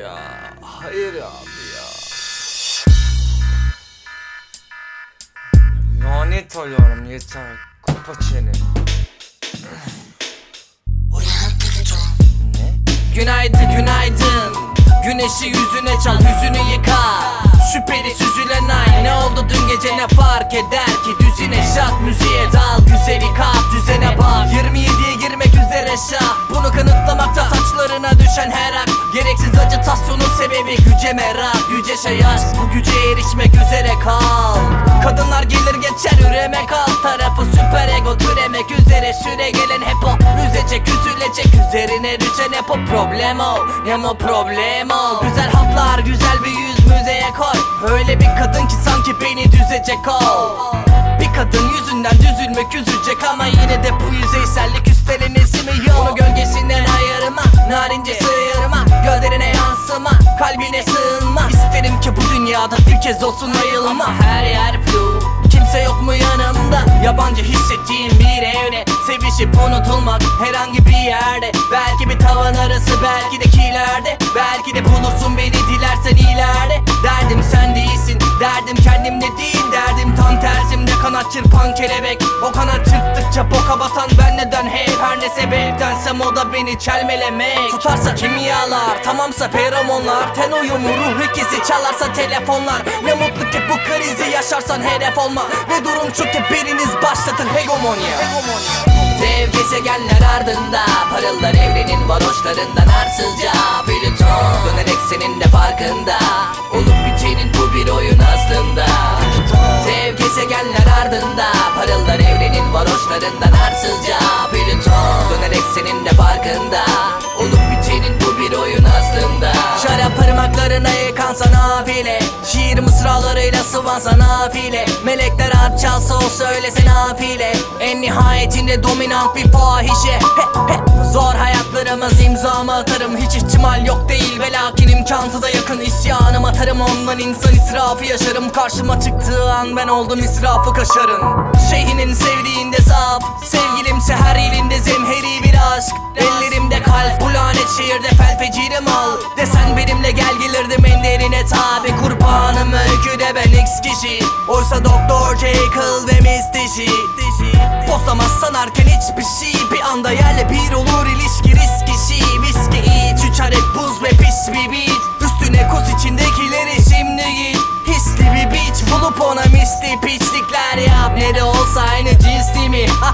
Ya hayır abi ya. Lanet oluyorum yeter. Kapa çeneni. Ne? Günaydın günaydın Güneşi yüzüne çal hüzünü yıka Şüpheli süzülen ay Ne oldu dün gece ne fark eder şat müziğe dal Güzeli kat düzene bak. 27'ye girmek üzere şah. Bunu kanıtlamakta saçlarına düşen her ak Gereksiz acıtasyonun sebebi güce merak. Yüce şey aşk bu güce erişmek üzere kal. Kadınlar gelir geçer üremek alt tarafı süper ego türemek üzere. Süre gelen hep o. Üzecek üzülecek üzerine düşen hep o. Problem o Nemo problem o. Güzel hatlar güzel bir yüz müzeye koy. Öyle bir kadın ki sanki beni düzecek o kadın yüzünden düzülmek üzecek ama yine de bu yüzeysellik üstlenesi mi Onu gölgesinden ayırma narince sıyırma Göllerine yansıma kalbine sığınma. İsterim ki bu dünyada bir kez olsun ayılma. Her yer flu kimse yok mu yanımda? Yabancı hissettiğim bir evde Sevişip unutulmak herhangi bir yerde. Belki bir tavan arası belki de kilerde. Belki de bulursun beni dilersen ileride kanat çırpan kelebek. O kanat çırptıkça boka batan ben neden? Hey Her ne sebeptensem o da beni çelmelemek. Tutarsa kimyalar tamamsa feromonlar Ten uyumu ruh ikisi çalarsa telefonlar. Ne mutlu ki bu krizi yaşarsan hedef olma. Ve durum şu ki biriniz başlatın hegemonya. Dev gezegenler ardında Parıldar evrenin varoşlarından arsızca. Plüton Dönerek senin de farkında. Olup bitenin bu bir oyun aslında. Dev gezegenler ardında. Parıldar evrenin varoşlarından arsızca. Plüton Dönerek senin de farkında. Olup bitenin bu bir oyun aslında. Şarap parmaklarına yıkansa nafile Şiir mısralarıyla sıvansa nafile. Melekler harp çalsa o söylese nafile. En nihayetinde dominant bir fahişe. He, he. Zor hayatlarımız imzamı atarım. Hiç ihtimal yok değil ve lakin imkansıza yakın isyanım atarım. Ondan insan israfı yaşarım. Karşıma çıktığı an ben oldum israfı kaşarın Şeyhinin sevdiğinde zaaf Sevgilimse her elinde zemheri bir aşk. Ellerimde kalp bu lanet şehirde felfecirim al Desen benimle gel gelirdim en derine tabi. Kurbanım öyküde ben x kişi. Oysa Doktor Jekyll ve Miss Dişi Postamaz sanarken hiçbir şey Bir anda yerle bir olur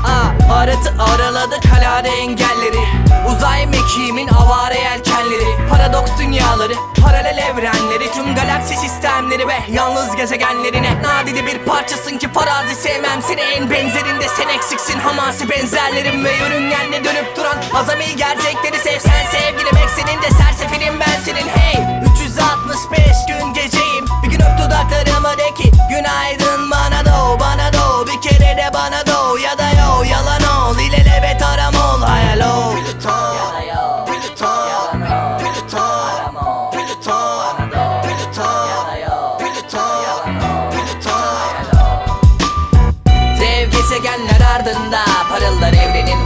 Haha Aratı araladı kalade engelleri. Uzay mekiğimin avare yelkenleri. Paradoks dünyaları, paralel evrenleri. Tüm galaksi sistemleri ve yalnız gezegenlerine. Nadide bir parçasın ki farazi sevmem seni. En benzerinde sen eksiksin. Hamasi benzerlerim Ve yörüngenle dönüp duran azami gerçekleri sev. Sen sevgilim ekseninde sersefilim ben senin. Hey 365 gün geceyim. Bir gün öp dudaklarıma de ki Günaydın bana doğ bana doğ. Bir kere de bana da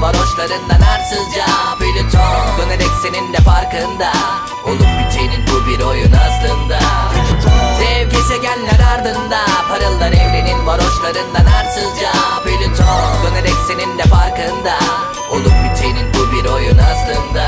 Varoşlarından arsızca. Plüton Dönerek senin de farkında. Olup bitenin bu bir oyun aslında. Dev gezegenler ardında Parıllar evrenin varoşlarından arsızca. Plüton Dönerek senin de farkında. Olup bitenin bu bir oyun aslında.